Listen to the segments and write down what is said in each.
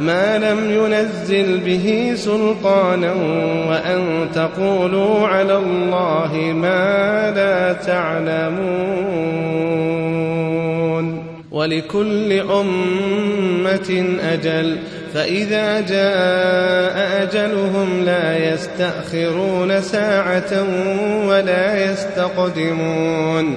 ما لم ينزل به سلطانا وأن تقولوا على الله ما لا تعلمون. ولكل أمة أجل فإذا جاء أجلهم لا يستأخرون ساعة ولا يستقدمون.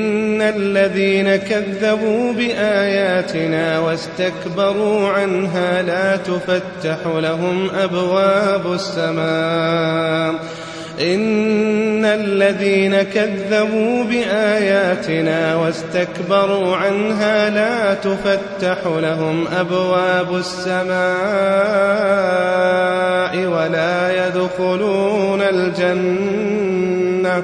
الذين كذبوا بآياتنا واستكبروا عنها لا تفتح لهم أبواب السماء. إن الذين كذبوا بآياتنا واستكبروا عنها لا تفتح لهم أبواب السماء ولا يدخلون الجنة.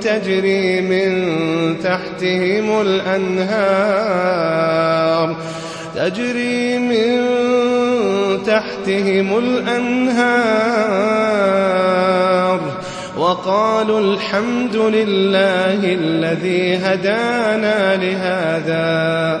تجري من تحتهم الأنهار. تجري من تحتهم الأنهار. وقالوا الحمد لله الذي هدانا لهذا.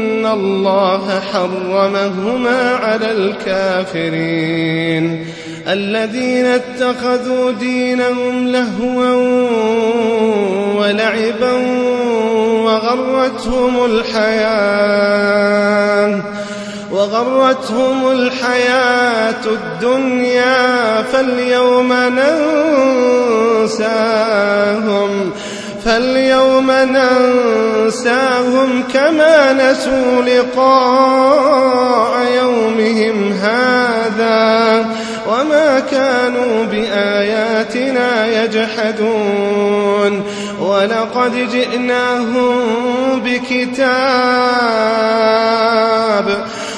الله حرمهما على الكافرين. الذين اتخذوا دينهم لهوا ولعبا وغرتهم الحياة وغرتهم الحياة الدنيا فاليوم ننساهم. فاليوم ننساهم كما نسوا لقاء يومهم هذا وما كانوا بآياتنا يجحدون ولقد جئناهم بكتاب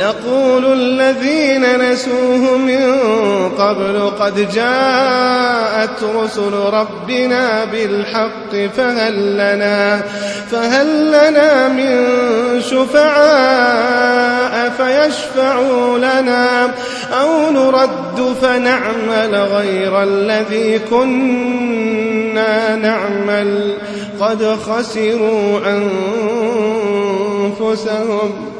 يقول الذين نسوه من قبل قد جاءت رسل ربنا بالحق فهل لنا فهل لنا من شفعاء فيشفعوا لنا أو نرد فنعمل غير الذي كنا نعمل قد خسروا أنفسهم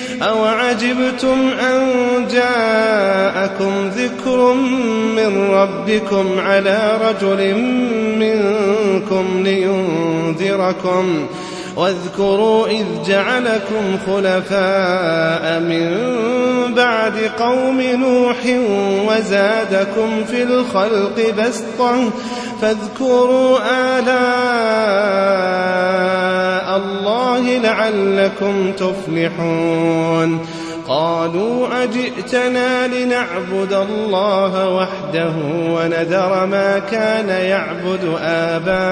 أوعجبتم أن جاءكم ذكر من ربكم على رجل منكم لينذركم واذكروا إذ جعلكم خلفاء من بعد قوم نوح وزادكم في الخلق بسطا فاذكروا آلاء الله لعلكم تفلحون قالوا أجئتنا لنعبد الله وحده ونذر ما كان يعبد آباؤنا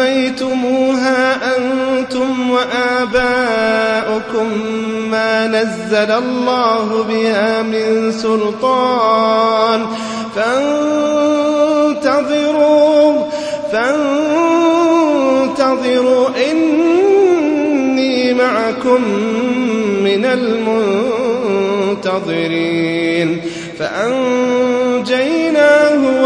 سميتموها أنتم وآباؤكم ما نزل الله بها من سلطان فانتظروا فانتظروا إني معكم من المنتظرين. فأنجيناه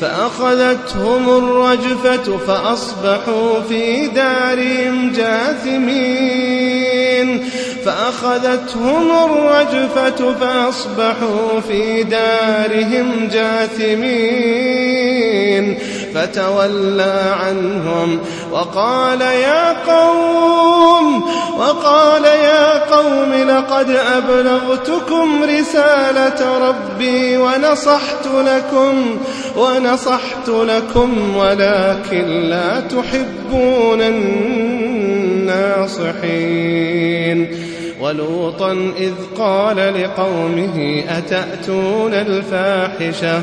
فأخذتهم الرجفة فأصبحوا في دارهم جاثمين. فأخذتهم الرجفة فأصبحوا في دارهم جاثمين. فتولى عنهم وقال يا قوم وقال يا قوم لقد أبلغتكم رسالة ربي ونصحت لكم ونصحت لكم ولكن لا تحبون الناصحين ولوطا إذ قال لقومه أتأتون الفاحشة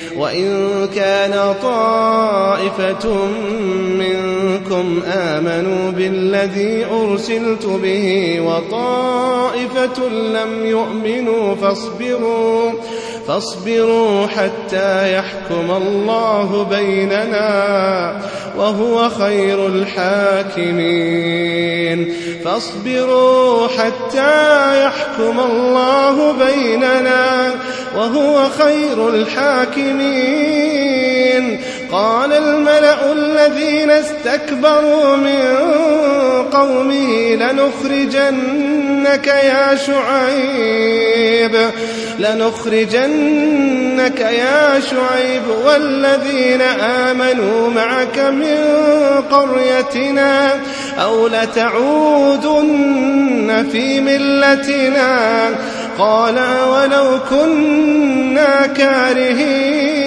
وإن كان طائفة منكم آمنوا بالذي أرسلت به وطائفة لم يؤمنوا فاصبروا فاصبروا حتى يحكم الله بيننا وهو خير الحاكمين. فاصبروا حتى يحكم الله بيننا وهو خير الحاكمين. قال الملأ الذين استكبروا من قومه لنخرجنك يا شعيب. لنخرجنك يا شعيب والذين آمنوا معك من قريتنا أو لتعودن في ملتنا. قال ولو كنا كارهين.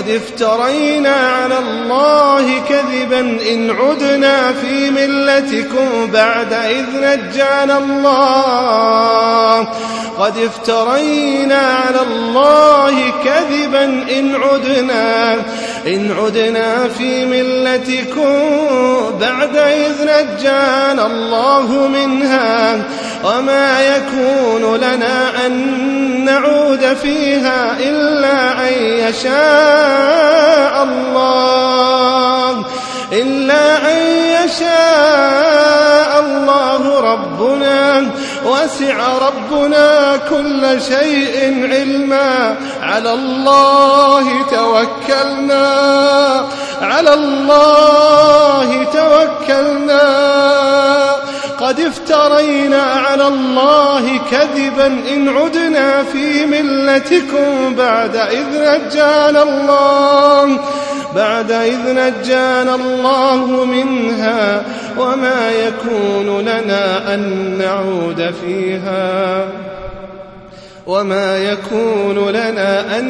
قد افترينا على الله كذبا إن عدنا في ملتكم بعد إذ نجانا الله. قد افترينا على الله كذبا إن عدنا إن عدنا في ملتكم بعد إذ نجانا الله منها. وما يكون لنا أن نعود فيها إلا أن يشاء الله. إلا أن يشاء الله ربنا. وسع ربنا كل شيء علما. على الله توكلنا. على الله توكلنا. قد افترينا على الله كذبا إن عدنا في ملتكم بعد إذ نجانا الله بعد إذ نجانا الله منها وما يكون لنا أن نعود فيها وما يكون لنا أن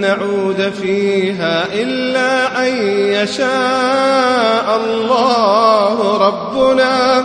نعود فيها إلا أن يشاء الله ربنا.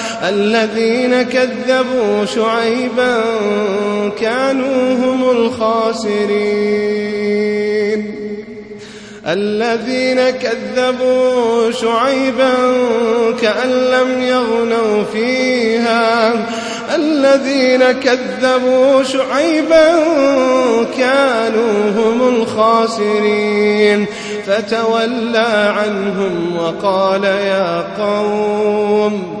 الذين كذبوا شعيبا كانوا هم الخاسرين. الذين كذبوا شعيبا كأن لم يغنوا فيها. الذين كذبوا شعيبا كانوا هم الخاسرين. فتولى عنهم وقال يا قوم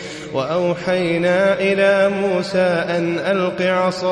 وأوحينا إلى موسى أن ألق عصاك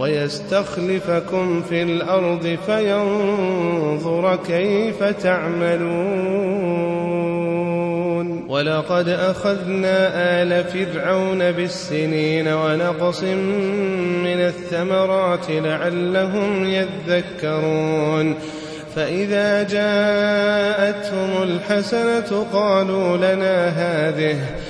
ويستخلفكم في الأرض فينظر كيف تعملون. ولقد أخذنا آل فرعون بالسنين ونقص من الثمرات لعلهم يذكرون. فإذا جاءتهم الحسنة قالوا لنا هذه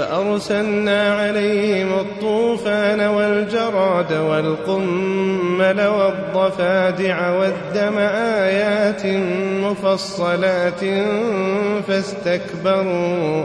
فأرسلنا عليهم الطوفان والجراد والقمل والضفادع والدم آيات مفصلات فاستكبروا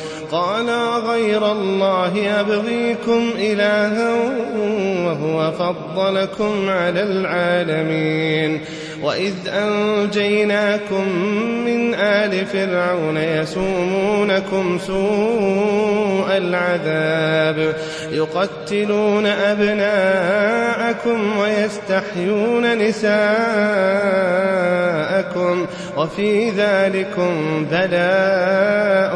قال غير الله أبغيكم إلها وهو فضلكم على العالمين. وإذ أنجيناكم من آل فرعون يسومونكم سوء العذاب يقتلون أبناءكم ويستحيون نساءكم وفي ذلكم بلاء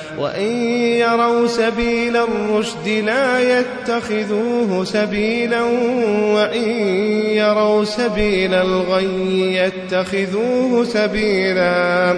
وإن يروا سبيل الرشد لا يتخذوه سبيلا وإن يروا سبيل الغي يتخذوه سبيلا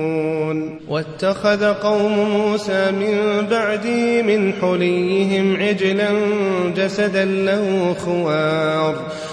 واتخذ قوم موسى من بعده من حليهم عجلا جسدا له خوار.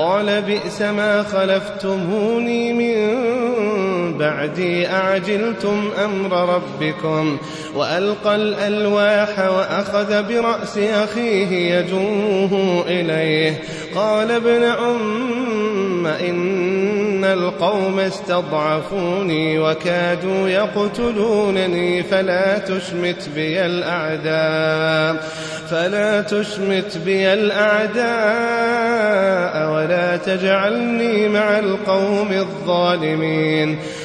قال بئس ما خلفتموني من بعدي أعجلتم أمر ربكم؟ وألقى الألواح وأخذ برأس أخيه يجوه إليه. قال ابن أم إن القوم استضعفوني وكادوا يقتلونني فلا تشمت بي الأعداء فلا تشمت بي الأعداء ولا تجعلني مع القوم الظالمين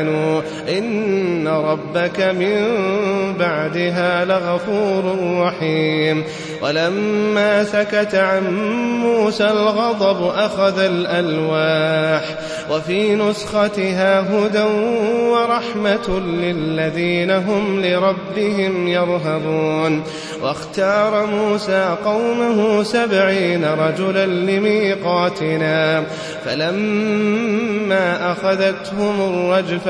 آمنوا. إن ربك من بعدها لغفور رحيم. ولما سكت عن موسى الغضب أخذ الألواح. وفي نسختها هدى ورحمة للذين هم لربهم يرهبون. واختار موسى قومه سبعين رجلا لميقاتنا. فلما أخذتهم الرجفة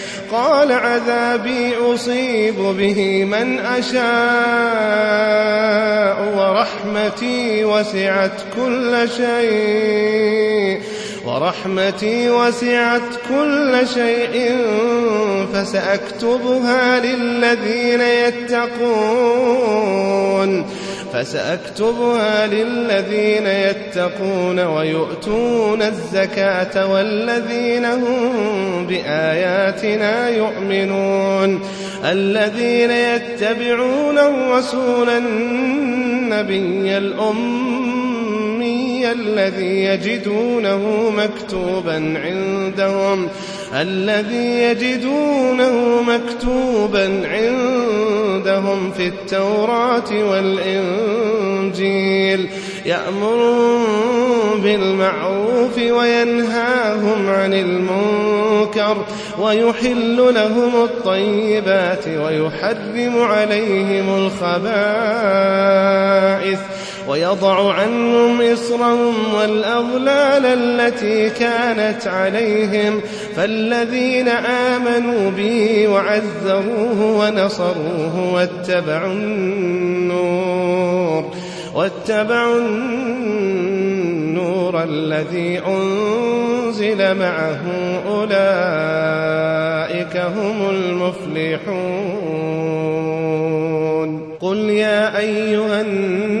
قال عذابي أصيب به من أشاء ورحمتي وسعت كل شيء ورحمتي وسعت كل شيء فسأكتبها للذين يتقون. فسأكتبها للذين يتقون ويؤتون الزكاة والذين هم بآياتنا يؤمنون. الذين يتبعون الرسول النبي الأمي الذي يجدونه مكتوبا عندهم. الذي يجدونه مكتوبا عندهم في التوراة والإنجيل يأمرون بالمعروف وينهاهم عن المنكر ويحل لهم الطيبات ويحرم عليهم الخبائث. ويضع عنهم إصرهم والأغلال التي كانت عليهم فالذين آمنوا به وعزروه ونصروه واتبعوا النور واتبعوا النور الذي أنزل معه أولئك هم المفلحون قل يا أيها الناس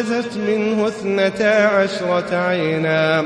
فانبجزت منه اثنتا عشرة عينا.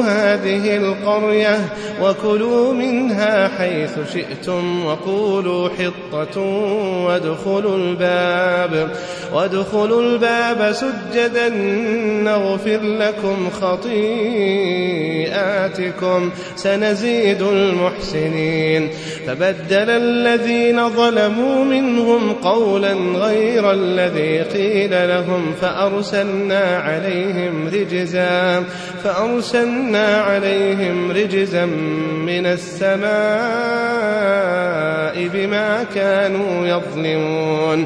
هذه القرية وكلوا منها حيث شئتم وقولوا حطة وادخلوا الباب وادخلوا الباب سجدا نغفر لكم خطيئاتكم سنزيد المحسنين. فبدل الذين ظلموا منهم قولا غير الذي قيل لهم فأرسلنا عليهم رجزا فأرسلنا عليهم رجزا من السماء بما كانوا يظلمون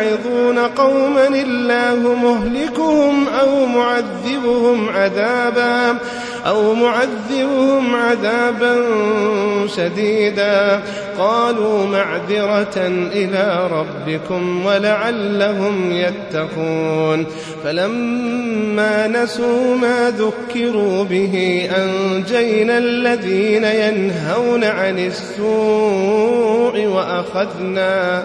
تعظون قوما الله مهلكهم أو معذبهم عذابا أو معذبهم عذابا شديدا. قالوا معذرة إلى ربكم ولعلهم يتقون. فلما نسوا ما ذكروا به أنجينا الذين ينهون عن السوء وأخذنا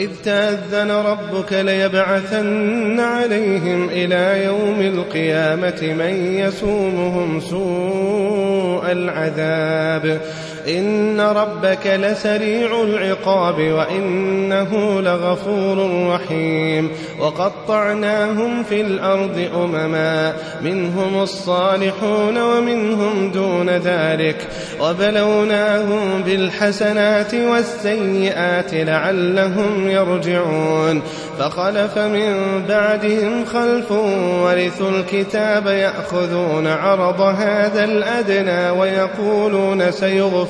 وإذ تأذن ربك ليبعثن عليهم إلى يوم القيامة من يسومهم سوء العذاب إن ربك لسريع العقاب وإنه لغفور رحيم. وقطعناهم في الأرض أمما منهم الصالحون ومنهم دون ذلك. وبلوناهم بالحسنات والسيئات لعلهم يرجعون. فخلف من بعدهم خلف ورثوا الكتاب يأخذون عرض هذا الأدنى ويقولون سيغفر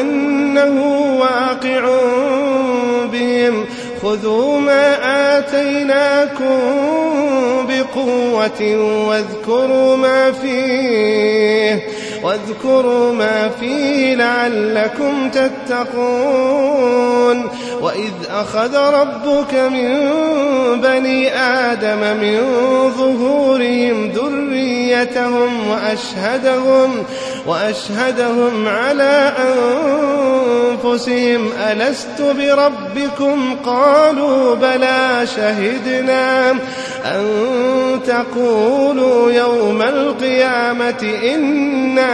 أنه واقع بهم. خذوا ما آتيناكم بقوة واذكروا ما فيه. واذكروا ما فيه لعلكم تتقون. وإذ أخذ ربك من بني آدم من ظهورهم ذريتهم وأشهدهم وأشهدهم على أنفسهم. ألست بربكم؟ قالوا بلى شهدنا أن تقولوا يوم القيامة إنا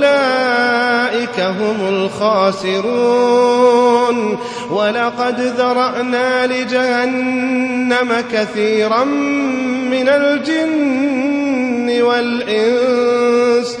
هم الخاسرون. ولقد ذرأنا لجهنم كثيرا من الجن والإنس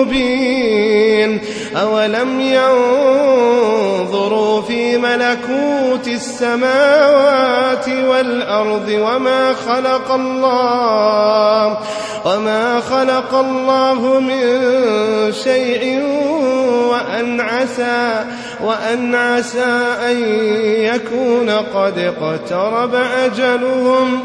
مبين أولم ينظروا في ملكوت السماوات والأرض وما خلق الله وما خلق الله من شيء وأن عسى وأن عسى أن يكون قد اقترب أجلهم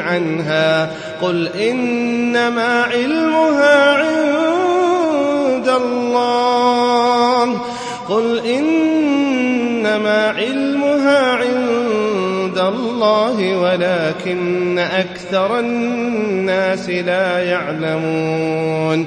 عنها. قل إنما علمها عند الله. قل إنما علمها عند الله ولكن أكثر الناس لا يعلمون.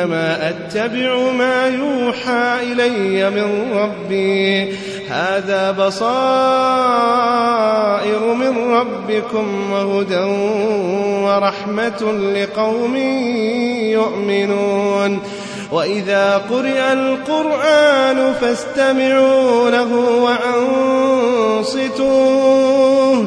إنما أتبع ما يوحى إلي من ربي. هذا بصائر من ربكم وهدى ورحمة لقوم يؤمنون. وإذا قرئ القرآن فاستمعوا له وأنصتوا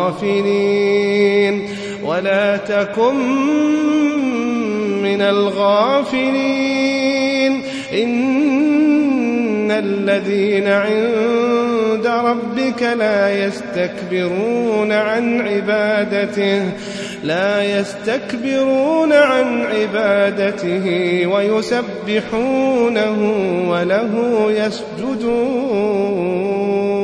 الغافلين. ولا تكن من الغافلين. إن الذين عند ربك لا يستكبرون عن عبادته لا يستكبرون عن عبادته ويسبحونه وله يسجدون.